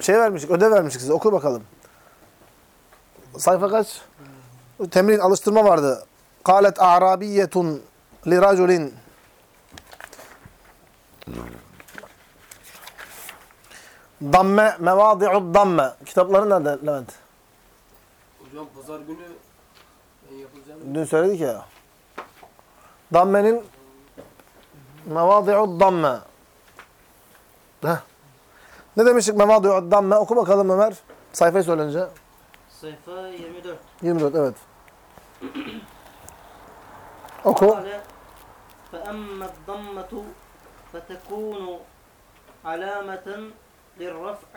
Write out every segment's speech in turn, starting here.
Şey vermiştik, ödev vermiştik size. Oku bakalım. Sayfa kaç? Temrin, alıştırma vardı. Kalet a'rabiyetun li raculin. Damme, mevadi'ud damme. Kitapların nerede Levent? Hocam pazar günü yapacağım. Dün söyledik ya. Dammenin mevadi'ud damme. Heh. Ne demiştik mevadi'ud damme? Oku bakalım Ömer. Sayfayı söylenince. Sayfa 24. 24 evet. Oku. قال فأما الضمة فتكون علامة للرفع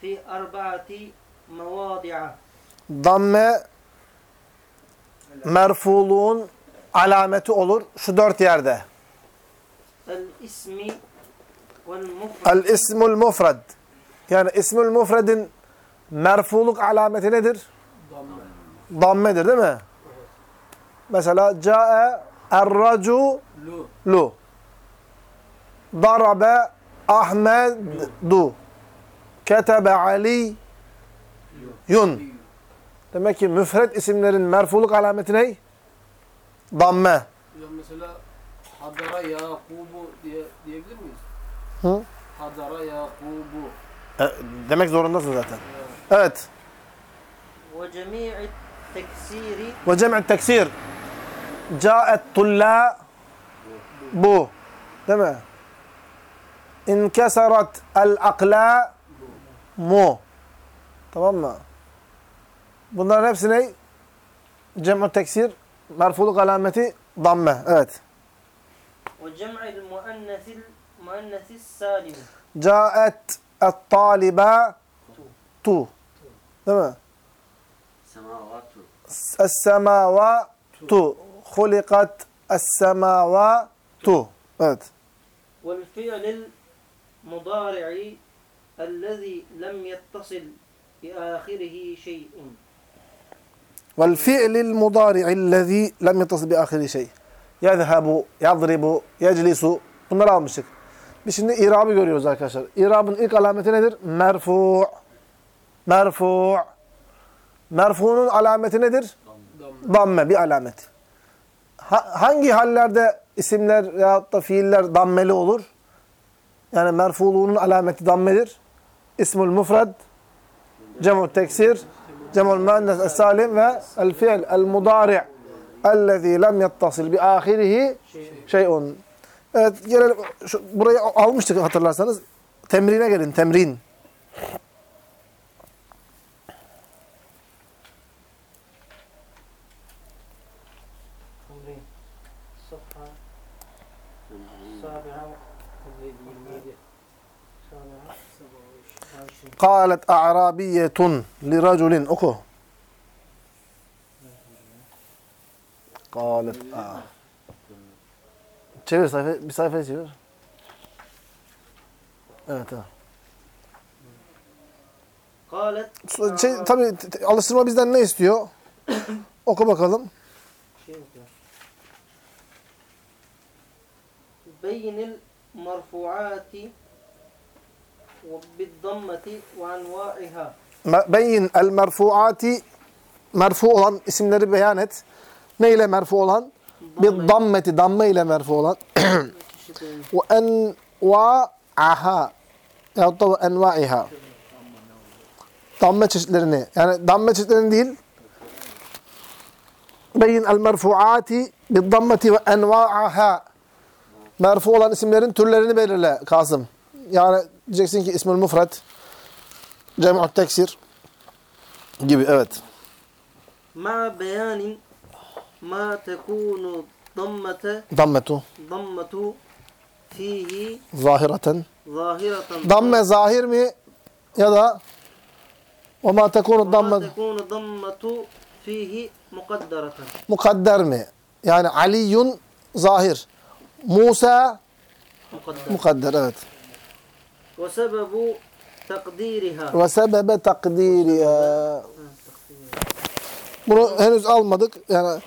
في أربعة مواضع Damme merfuluğun alameti olur şu dört yerde. الاسم والمفرد El ismul mufrad. Yani ismul mufradin merfuluk alameti nedir? Damme. Dammedir değil mi? Mesela ca'e er-racu Lu. lu. Darabe Ahmedu. Ketebe Ali yun. Demek ki müfred isimlerin merfuluk alameti ne? Damme. Mesela Hadara Yakubu? Hı? Hadara Yakubu. E, demek zorundasın zaten. Evet. Ve cemi'i teksiri. Ve cemi'i teksir. Caet tulla bu. Değil mi? İnkesarat el akla mu. Tamam mı? Bunların hepsi ne? Cem'u teksir, merfuluk alameti damme. Evet. Ve cem'il muennesil المؤنث السالم. Değil mi? Semavatu. Es-semavatu. Hulikat es-semavatu. Evet. والفعل المضارع الذي لم يتصل بآخره شيء والفعل المضارع الذي لم يتصل بآخره şey. يذهب, يضرب, يجلس. Bunları almıştık. Biz şimdi irabı görüyoruz arkadaşlar. İrabın ilk alameti nedir? Merfu. Merfu. Merfu'nun alameti nedir? Damme. Damme bir alamet. Ha- hangi hallerde isimler veyahut da fiiller dammeli olur? Yani merfuluğunun alameti dammedir. İsmul mufrad, cem'u teksir, cem'ul müennes es-salim ve el fiil el mudari' ellezî lem yettasil bi ahirihi şey'un. Evet gelelim. Şu, burayı almıştık hatırlarsanız. Temrine gelin. Temrin. Kalet a'rabiyetun li raculin. Oku. Kalet a'rabiyetun. Çevir sayfa, bir sayfayı çevir. Evet tamam. Kalet. Şey, tabii alıştırma bizden ne istiyor? Oku bakalım. Şey okuyor. Beyinil marfuati ve biddammati ve anvaiha. Me- Beyin el merfuati merfu olan isimleri beyan et. Ne ile merfu olan? bir dammeti damme ile merfu olan. Ve en va'aha yahut da enva'iha damme çeşitlerini yani damme çeşitlerini değil beyin el merfuati bir dammeti ve enva'aha merfu olan isimlerin türlerini belirle Kasım. Yani diyeceksin ki ismül mufret cem'u teksir gibi evet. Ma beyanin ma tekunu dammete dammetu. dammetu fihi zahiraten. zahiraten damme zahir mi? Ya da ve ma tekunu dammetu fihi mukaddereten mukadder mi? Yani aliyun zahir. Musa mukadder, mukadder evet. Ve sebebu takdiriha. Ve sebebe takdiriha. Bunu henüz almadık. Yani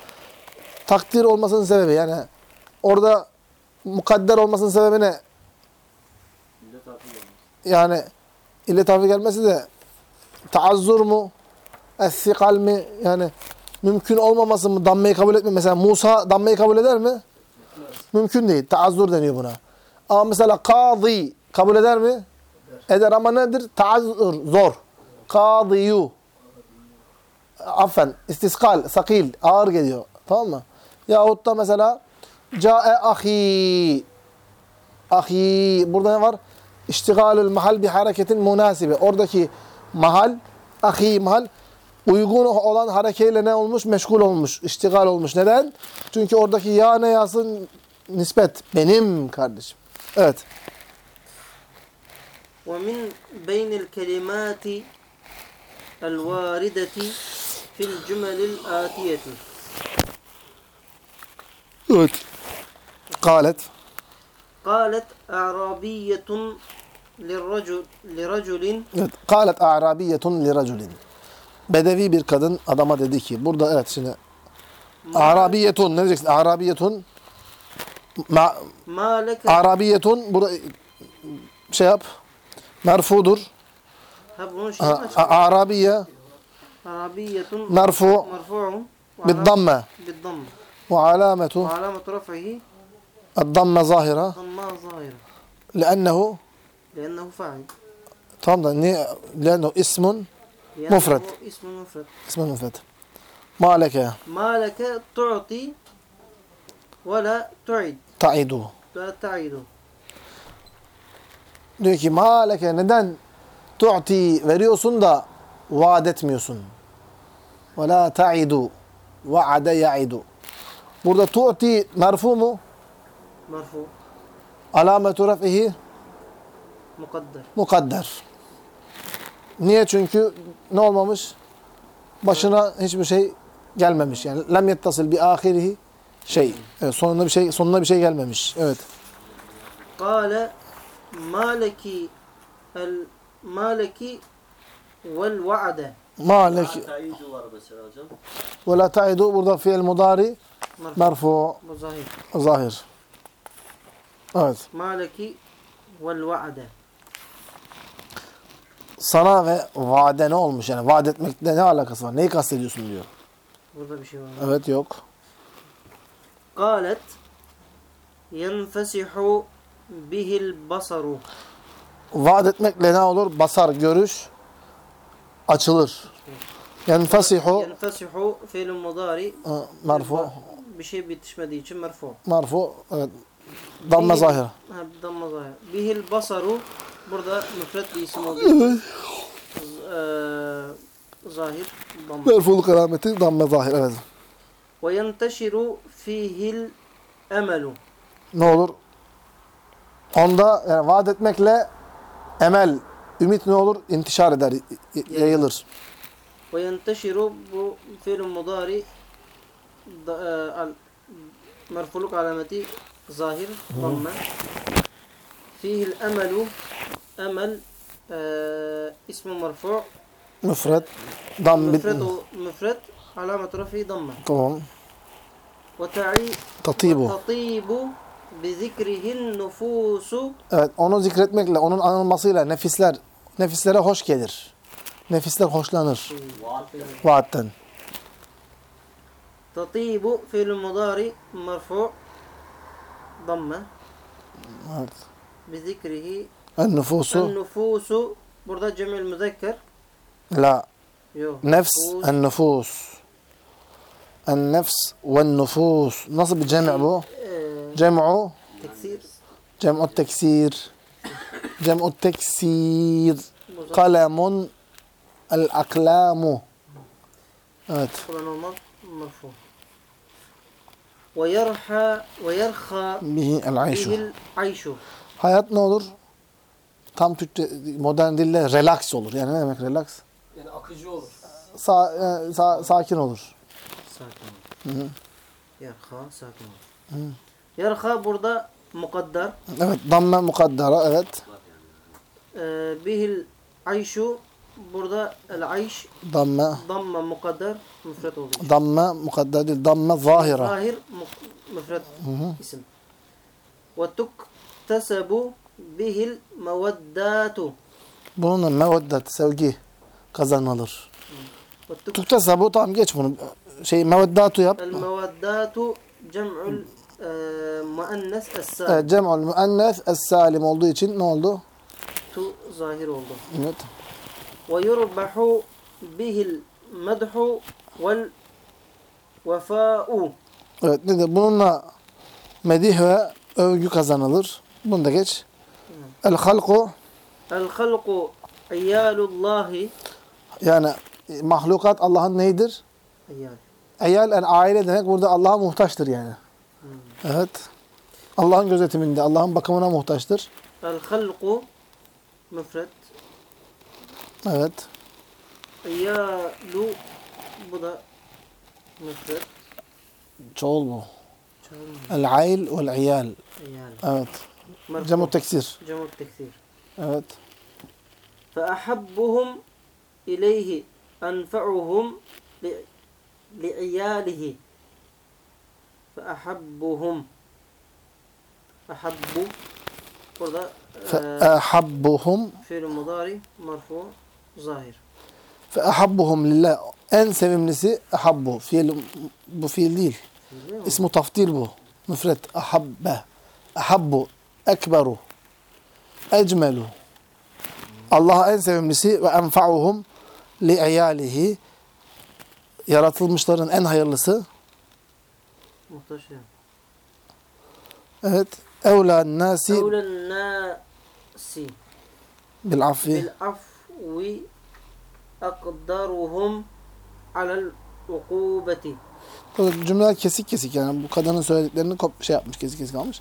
takdir olmasının sebebi yani orada mukadder olmasının sebebi ne? Yani illet harfi gelmesi de taazzur mu? Es-sikal mi? Yani mümkün olmaması mı? Dammeyi kabul etmiyor. Mesela Musa dammeyi kabul eder mi? Mümkün değil. Taazzur deniyor buna. Ama mesela kazi kabul eder mi? Eder ama nedir? Taazzur, zor. Kaziyu. Affen, istiskal, sakil, ağır geliyor. Tamam mı? Yahut da mesela Câe ahi. Ahi. Burada ne var? İştigalül mahal bir hareketin münasibi. Oradaki mahal, ahi mahal uygun olan harekeyle ne olmuş? Meşgul olmuş, iştigal olmuş. Neden? Çünkü oradaki ya ne yazın nispet. Benim kardeşim. Evet. ومن بين الكلمات الواردة في الجمل الآتية Evet. Kalet. Kalet a'rabiyetun lirracul liraculin. Evet. Kalet a'rabiyetun liraculin. Bedevi bir kadın adama dedi ki burada evet şimdi Arabiyetun ne diyeceksin? Arabiyetun ma, ma Arabiyetun burada şey yap. Merfudur. Ha bunun şey Arabiye. Arabiyetun merfu. Merfu'un. Bid damme. Bid damme. وعلامة وعلامة رفعه الضمة ظاهرة. ضمة ظاهرة. لأنه لأنه فاعل. niye? لأنه اسم لأنه مفرد. اسم مفرد. اسم مفرد. ما لك ما لك تعطي ولا تعد. تعيد. لا تعد diyor ki ma leke neden tu'ti veriyorsun da vaat etmiyorsun ve la ta'idu va'ade ya'idu Burada tu'ti marfu mu? Marfu. Alametu raf'ihi? Mukadder. Mukadder. Niye? Çünkü ne olmamış? Başına hiçbir şey gelmemiş. Yani lem yettasıl bi ahirihi şey. Evet, sonunda bir şey sonuna bir şey gelmemiş. Evet. Kale maleki el maleki vel vaade. Maleki. Ve la taidu burada fiil mudari. Merfu. Zahir. Zahir. Evet. Maleki vel vaade. Sana ve vaade ne olmuş yani? Vaat etmekle ne alakası var? Neyi kastediyorsun diyor. Burada bir şey var. Mı? Evet yok. Kalet yenfesihu bihil basaru. Vaat etmekle ne olur? Basar, görüş açılır. Yenfesihu Yenfesihu fiil mudari merfu bir şey bitişmediği için merfu. marfu evet. Bihi- zahir. Ha, damma zahir. Bihil basaru burada müfret bir isim olduğu eee, zahir damma. Merfuluk alameti damme zahir evet. Ve yenteşiru fihil emelu. Ne olur? Onda yani vaat etmekle emel, ümit ne olur? İntişar eder, yayılır. Ve yenteşiru bu fiil mudari da, e, merfuluk alameti zahir damme. Fihil emelu emel e, ismi merfu müfred dam müfred o müfred alamet rafi damme. Tamam. Ve ta'i tatibu tatibu bizikrihin nufusu Evet onu zikretmekle onun anılmasıyla nefisler nefislere hoş gelir. Nefisler hoşlanır. Vaatten. تطيب في المضارع مرفوع ضمة بذكره النفوس. النفوس. برضه جمع المذكر. لا. يو. نفس النفوس. النفس والنفوس. نصب جمع بو. إيه. جمع. تكسير. جمع التكسير. جمع التكسير. قلم الأقلام. evet. مرفوع. Ve yerha ve yerha ayşu. Hayat ne olur? Tam Türkçe modern dille relax olur. Yani ne demek relax? Yani akıcı olur. Sa, e, sa sakin olur. Sakin olur. Yerha sakin olur. Hı -hı. Yerha burada mukaddar. Evet, damme mukaddara evet. Ee, bihil ayşu burada el ayş Damme, damma mukadder müfret için. damme mukaddar değil, damme zahira. Zahir müfret isim. Ve tuktesebu bihil meveddatu. Bununla meveddet, sevgi kazanılır. Ve tuk- Türkçe bu tamam geç bunu. Şey meveddatu yap. El meveddatu cem'ul e, muannes es-salim. Cem'ul müennes es-salim olduğu için ne oldu? Tu zahir oldu. Evet. Bihil medhu vel vefa'u. Evet ne de bununla medih ve övgü kazanılır. Bunu da geç. El halku El halku iyalullahi. yani mahlukat Allah'ın neydir? İyal. Eyal yani aile demek burada Allah'a muhtaçtır yani. Evet. Allah'ın gözetiminde, Allah'ın bakımına muhtaçtır. El halku müfret. Evet. İyalu bu da müfret. Çoğul bu. Çoğul El ail vel iyal. Evet. Cemu teksir. Cemu teksir. Evet. فأحبهم إليه أنفعهم ل- لعياله فأحبهم أحب burada e, فَأَحَبُّهُمْ fiil mudari marfu ظاهر. فأحبهم لله. انسب من سي أحبه. في في الليل اسمه تفضيل بو. مفرد. أحب. احبه أكبر. أجمل. الله انسب من سي وأنفعهم لعياله. يراتل مشترن. أن هيرلسي Evet. Evlen nasi. أولى الناس Bil afi. Bil afi. ve akdaruhum alel ukubeti. Cümleler kesik kesik yani bu kadının söylediklerini kop şey yapmış kesik kesik almış.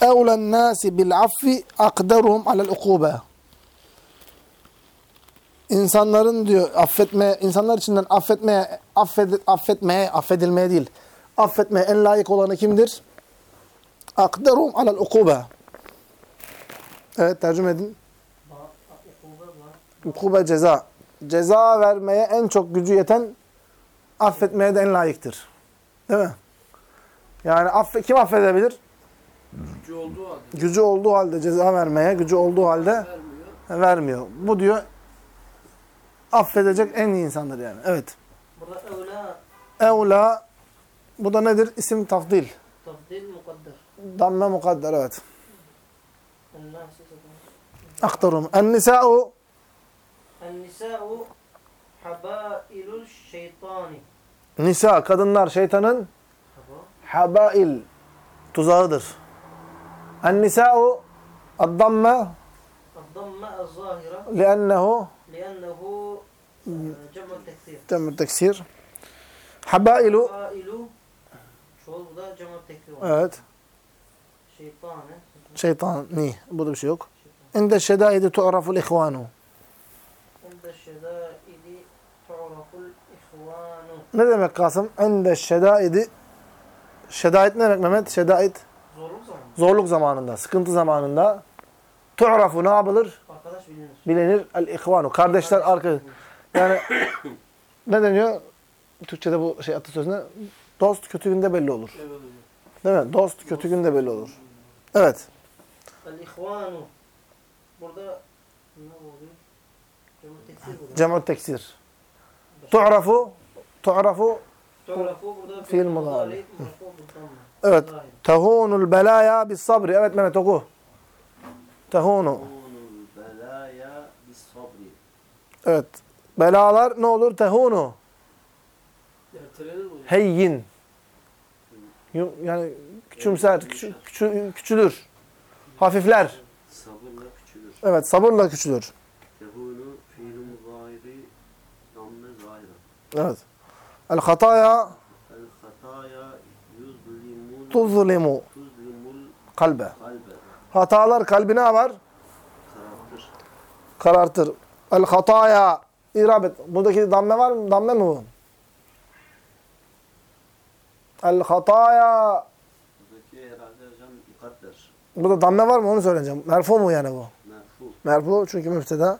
Eulen nasi bil affi akdaruhum alel ukube. İnsanların diyor affetme, insanlar içinden affetmeye, affed, affetmeye, affedilmeye değil. Affetmeye en layık olanı kimdir? Akdaruhum alel ukube. Evet tercüme edin ukube ceza. Ceza vermeye en çok gücü yeten affetmeye de en layıktır. Değil mi? Yani affe, kim affedebilir? Gücü olduğu halde. Gücü olduğu halde ceza vermeye, gücü olduğu halde vermiyor. vermiyor. Bu diyor affedecek en iyi insandır yani. Evet. Burada evla. Evla. Bu da nedir? İsim tafdil. Tafdil mukadder. Damme mukadder evet. Aktarum. En nisa'u النساء حبائل الشيطان nisa kadınlar şeytanın habail tuzağıdır. En-nisa'u ad-damme الضمة الظاهرة li'ennehu لأنه جمع cemü teksir. Habailu حبائل شو bu da جمع التكثير evet. şeytanı Şeytani. Burada bir şey yok. İnde şedaidi tu'raful ihvanu. Ne demek Kasım? İnde şedaidi Şedait ne demek Mehmet? Şedait zorluk zorluk zamanında, sıkıntı zamanında tu'rafu ne yapılır? arkadaş bilinir. Bilinir el ihvanu. Kardeşler arkadaş. Yani ne deniyor? Türkçe'de bu şey atasözüne dost kötü günde belli olur. Evet. Değil mi? Dost kötü günde belli olur. Evet. El-İhvanu burada ne oluyor? Cemil teksir. Cem'u teksir. Tu'rafu tu'rafu Fiil mudari. Evet. Tehunul belaya bis sabri. Evet Mehmet oku. Tehunu. Belaya bis sabri. Evet. Belalar ne olur? Tehunu. Heyyin. Yani küçümser, küçü- küçü- küçülür. Hafifler. Sabırla küçülür. Evet, sabırla küçülür. Tehunu fiilun zahiri damme zahira. Evet. El hataya tuzlimu kalbe. Hatalar kalbi ne yapar? Karartır. El hataya irabet. Buradaki damme var mı? Damme mi bu? El hataya Burada damme var mı onu söyleyeceğim. Merfu mu yani bu? Merfu. Merfu çünkü müfteda.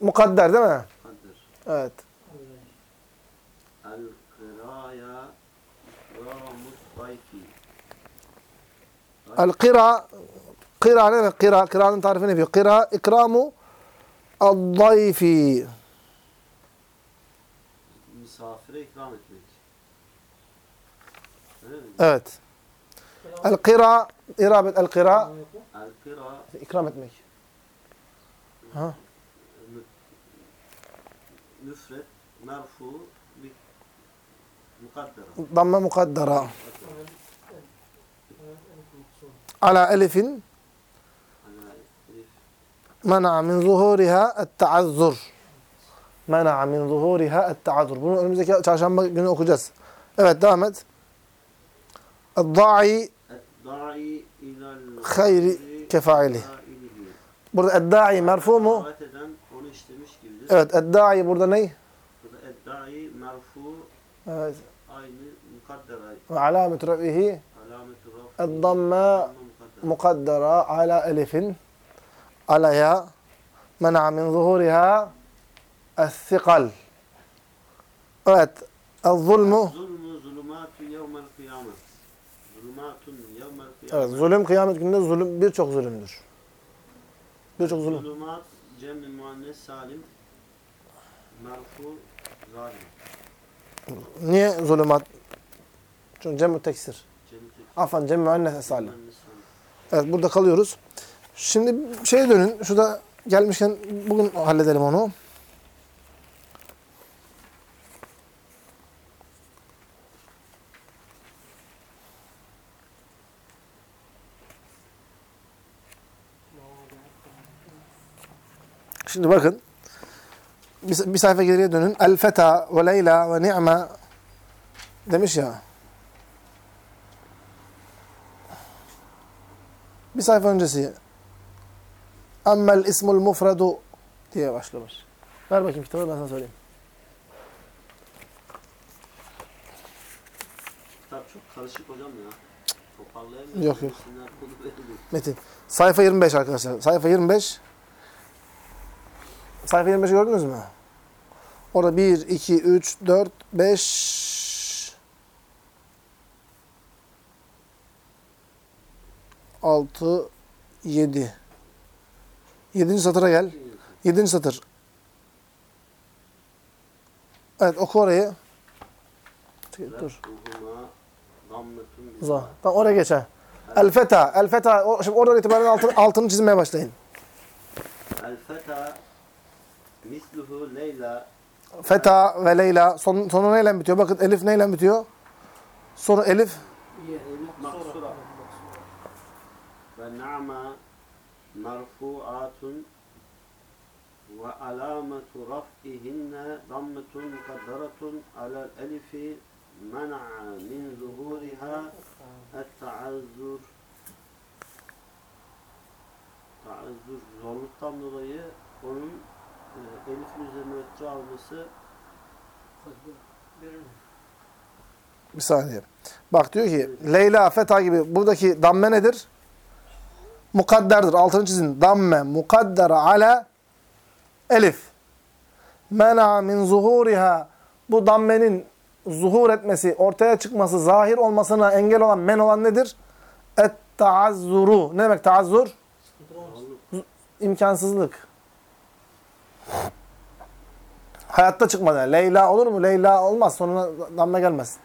Mukadder değil mi? Kadir. Evet. القراية غرم الصيف القراء قراء لنا قراء قراء أنت في قراء إكرام الضيف. مسافر إكرام أت القراء إرابة القراء القراء إكرام الضيف. ها؟ مفرد مرفوع ضمة مقدرة. على ألف. منع من ظهورها التعذر. منع من ظهورها التعذر. بنو المزكاة عشان بنو أكجس إذا دامت الضاعي خير كفاعله. برد الداعي مرفومه. الداعي برد ني الداعي مرفوم آه، aynı mukaddera. Ve alamet raf'ihi Alametü raf. الضمة mukaddera. مقدرة على ألف على ياء منع من ظهورها الثقل Evet. الظلم Zulmü zulümatü yevmel kıyamet. Zulümatun yevmel Evet, kıyamet. zulüm kıyamet gününde zulüm birçok zulümdür. Birçok zulüm. Zulümat cem-i muannes salim. Merfu zalim. Niye zulümat? çünkü cem-i teksir. Afan cem-i müennes salim. Evet burada kalıyoruz. Şimdi şeye dönün. Şurada gelmişken bugün halledelim onu. Şimdi bakın. Bir, bir sayfa geriye dönün. El feta ve leyla ve ni'me demiş ya. Bir sayfa öncesi. Emmel ismul mufradu diye başlamış. Ver bakayım kitabı ben sana söyleyeyim. Kitap çok karışık hocam ya. Toparlayamıyorum. Yok, yok. Metin. Sayfa 25 arkadaşlar. Sayfa 25. Sayfa 25'i gördünüz mü? Orada 1, 2, 3, 4, 5, 6, 7. 7. satıra gel. 7. satır. Evet oku orayı. Dur. Za. Tamam oraya geç ha. El feta. El feta. O- Şimdi oradan itibaren altını, altını çizmeye başlayın. El feta misluhu leyla Feta ve Leyla. Son, sonu neyle bitiyor? Bakın Elif neyle bitiyor? Sonu Elif. maksura ve na'ma merfuatun ve alametu raf'ihinne dammetun mukadderatun alel elifi men'a min zuhuriha et-taazzur taazzur zorluktan dolayı onun e, elifin üzerine ötürü alması Bir saniye. Bak diyor ki Leyla, Feta gibi buradaki damme nedir? Mukadderdir. Altını çizin. Damme mukaddera ala elif. Mena min zuhuriha. Bu dammenin zuhur etmesi, ortaya çıkması, zahir olmasına engel olan, men olan nedir? Et taazzuru. Ne demek taazzur? İmkansızlık. Hayatta çıkmadı. Leyla olur mu? Leyla olmaz. Sonuna damme gelmez.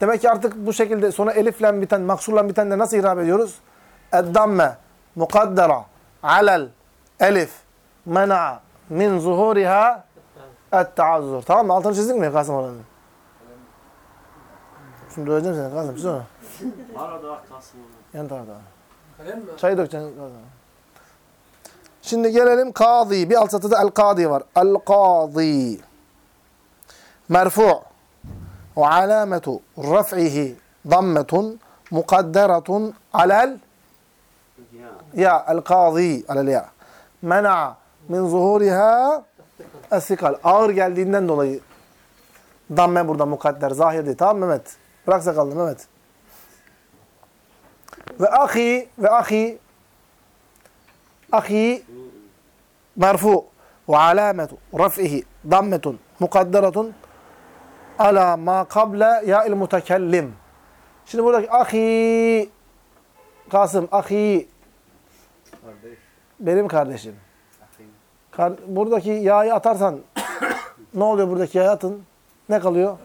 Demek ki artık bu şekilde sonra elifle biten, maksurla biten de nasıl irab ediyoruz? Eddamme mukaddera alel elif mena min zuhuriha et-taazzur. Tamam mı? Altını çizdin mi Kasım oranın? Şimdi döveceğim seni Kasım. Çiz onu. Arada Kasım. Yan tarafta. Kalem mi? Çayı dökeceksin Kasım. Şimdi gelelim kazi. Bir alt satıda el-kazi var. El-kazi. Merfu' ve alametu raf'ihi dammetun mukadderatun alel Ya el-kazi alel ya. Mena min zuhuriha esikal. Ağır geldiğinden dolayı damme burada mukadder. Zahir değil. Tamam Mehmet? Bırak sakalını Mehmet. Ve ahi ve ahi ahi merfu ve alametu raf'ihi dammetun mukadderatun ala ma kable ya'il mutekellim. Şimdi buradaki ahi Kasım ahi Kardeş. Benim kardeşim. Buradaki yağı atarsan ne oluyor buradaki yağı atın? Ne kalıyor?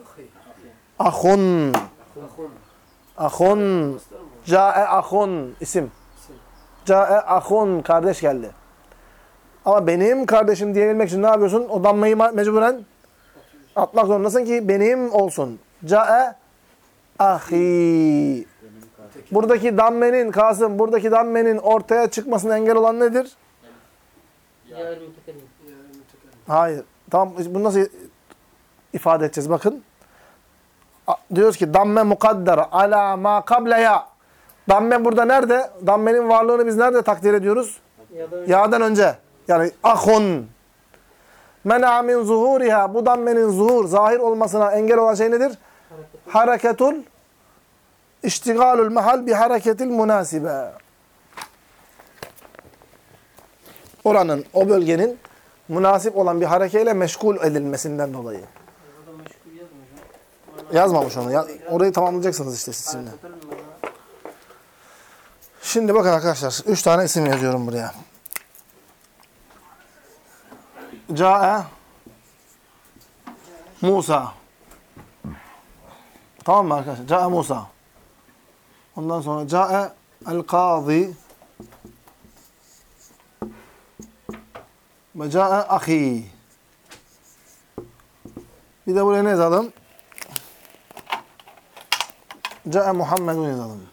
Ahun. Ahun. Ca'e ahun isim. Ca'e ahun kardeş geldi. Ama benim kardeşim diyebilmek için ne yapıyorsun? O dammayı ma- mecburen atmak zorundasın ki benim olsun. Ca'e ahi. Buradaki dammenin Kasım, buradaki dammenin ortaya çıkmasına engel olan nedir? Ya mütekellim. Ya mütekellim. Hayır. Tamam bunu nasıl ifade edeceğiz bakın. Diyoruz ki damme mukaddara ala ma kableya. Damme burada nerede? Dammenin varlığını biz nerede takdir ediyoruz? Önce Ya'dan önce. Yani ahun. Mena min zuhuriha. Bu dammenin zuhur, zahir olmasına engel olan şey nedir? Hareketul iştigalul mahal bi hareketil münasibe. Oranın, o bölgenin münasip olan bir harekeyle meşgul edilmesinden dolayı. Yazmamış onu. Ya, orayı tamamlayacaksınız işte siz şimdi. Şimdi bakın arkadaşlar. Üç tane isim yazıyorum buraya. Ca'e Musa. Tamam mı arkadaşlar? Ca'e Musa. Ondan sonra Ca'e El-Kazi ve Ca'e Ahi. Bir de buraya ne yazalım? Ca'e Muhammedun yazalım.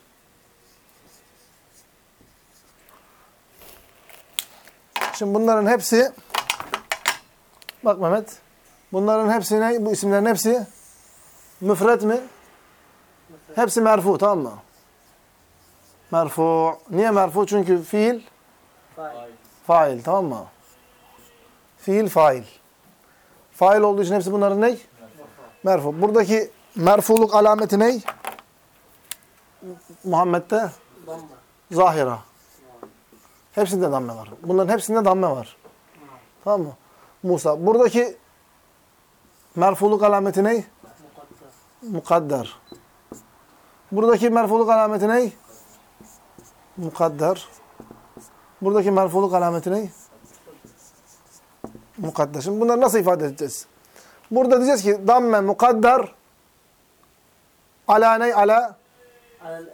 Şimdi bunların hepsi bak Mehmet bunların hepsi ne? Bu isimlerin hepsi müfret mi? Hepsi merfu tamam mı? Merfu. Niye merfu? Çünkü fiil Fail. fail tamam mı? Fiil fail. Fail olduğu için hepsi bunların ne? Merfu. Buradaki merfuluk alameti ne? Muhammed'de. Zahira. Hepsinde damme var. Bunların hepsinde damme var. Tamam mı? Musa. Buradaki merfuluk alameti ne? Mukadder. Buradaki merfuluk alameti ne? Mukadder. Buradaki merfuluk alameti ne? Mukadder. Şimdi bunları nasıl ifade edeceğiz? Burada diyeceğiz ki damme mukadder ala ne? Ala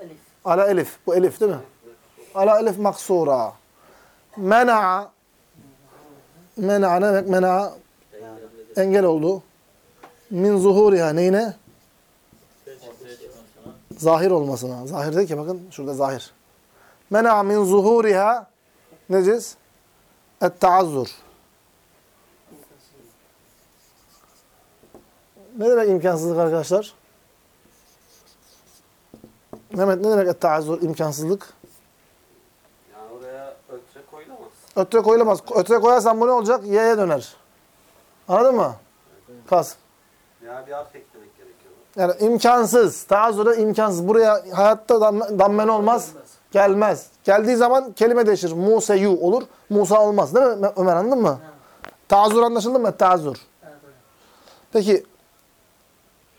elif. Ala elif. Bu elif değil mi? Ala elif maksura. Mena'a Mena'a ne demek? Mena'a engel oldu. Min zuhuriha neyine? Zahir olmasına. Zahir değil ki bakın. Şurada zahir. Mena'a min zuhuriha ne diyeceğiz? Et-taazzur. Ne demek imkansızlık arkadaşlar? Mehmet ne demek et-taazzur? imkansızlık? Yani oraya ötre koyulamaz. Ötüre koyulamaz. Ötüre koyarsan bu ne olacak? Y'ye döner. Anladın mı? Kas. Yani bir harf eklemek gerekiyor. Yani imkansız. Taazzura imkansız. Buraya hayatta damme, dammen olmaz. Gelmez. Geldiği zaman kelime değişir. Museyu olur. Musa olmaz. Değil mi Ömer anladın mı? Taazzur anlaşıldı mı? Taazzur. Evet hocam. Peki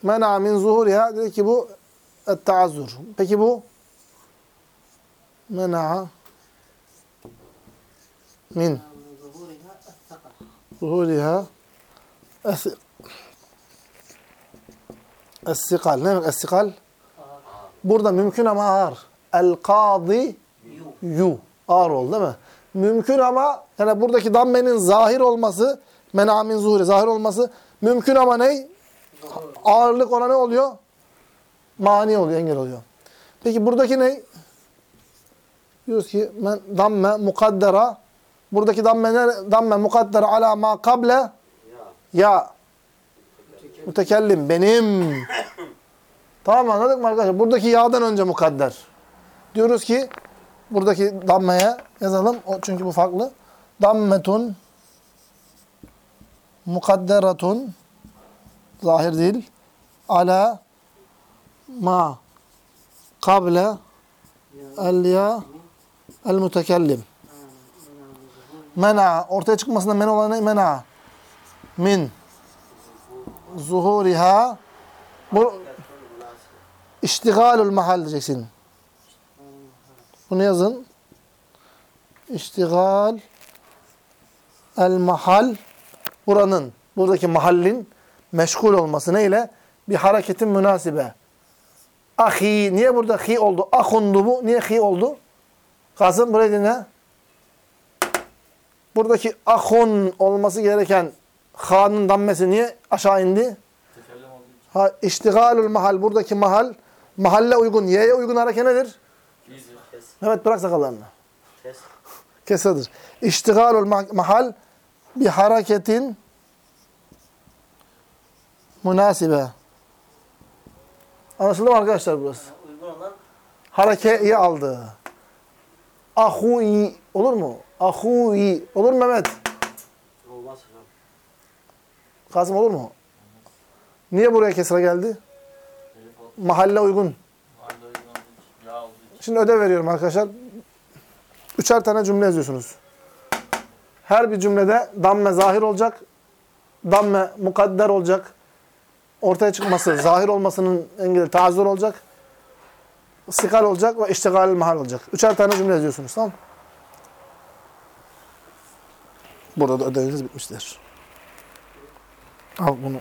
mena min zuhuriha dedi ki bu et-taazzur. Peki bu mena min Zuhuriha es-sikal. Ne demek es-sikal? Burada mümkün ama ağır. El-kadi yu. Ağır oldu değil mi? Mümkün ama yani buradaki dammenin zahir olması mena min zuhuri zahir olması mümkün ama ne? Ağırlık ona ne oluyor? Mani oluyor, engel oluyor. Peki buradaki ne? Diyoruz ki men, damme mukaddera. Buradaki damme ne? Damme mukaddera ala ma kable Ya. ya. Mütekellim benim. tamam anladık mı arkadaşlar? Buradaki yağdan önce mukadder. Diyoruz ki buradaki dammeye yazalım. O çünkü bu farklı. Dammetun mukadderatun zahir değil. Ala ma kable el ya el mütekellim. Mena ortaya çıkmasında men olan ne? Mena min zuhuriha bu iştigalul mahal diyeceksin. Bunu yazın. İştigal el mahal buranın, buradaki mahallin meşgul olması neyle? Bir hareketin münasibe. Ahi, niye burada hi oldu? Ahundu bu, niye hi oldu? Kasım burayı dinle. Buradaki ahun olması gereken ha'nın dammesi niye aşağı indi? Ha, iştigalül mahal, buradaki mahal, mahalle uygun, y'ye uygun hareket nedir? Evet bırak sakallarını. Kesedir. İştigalül ma- mahal bir hareketin münasibe. Anlaşıldı mı arkadaşlar burası? Harekeyi aldı. Ahui olur mu? Ahui olur mu Mehmet? Olmaz hocam. Kasım olur mu? Niye buraya kesra geldi? Mahalle uygun. Şimdi ödev veriyorum arkadaşlar. Üçer tane cümle yazıyorsunuz. Her bir cümlede damme zahir olacak. Damme mukadder olacak. Ortaya çıkması, zahir olmasının engeli tazir olacak. Sikal olacak ve iştigal mahal olacak. Üçer tane cümle yazıyorsunuz tamam Burada da ödeviniz bitmiştir. Al bunu.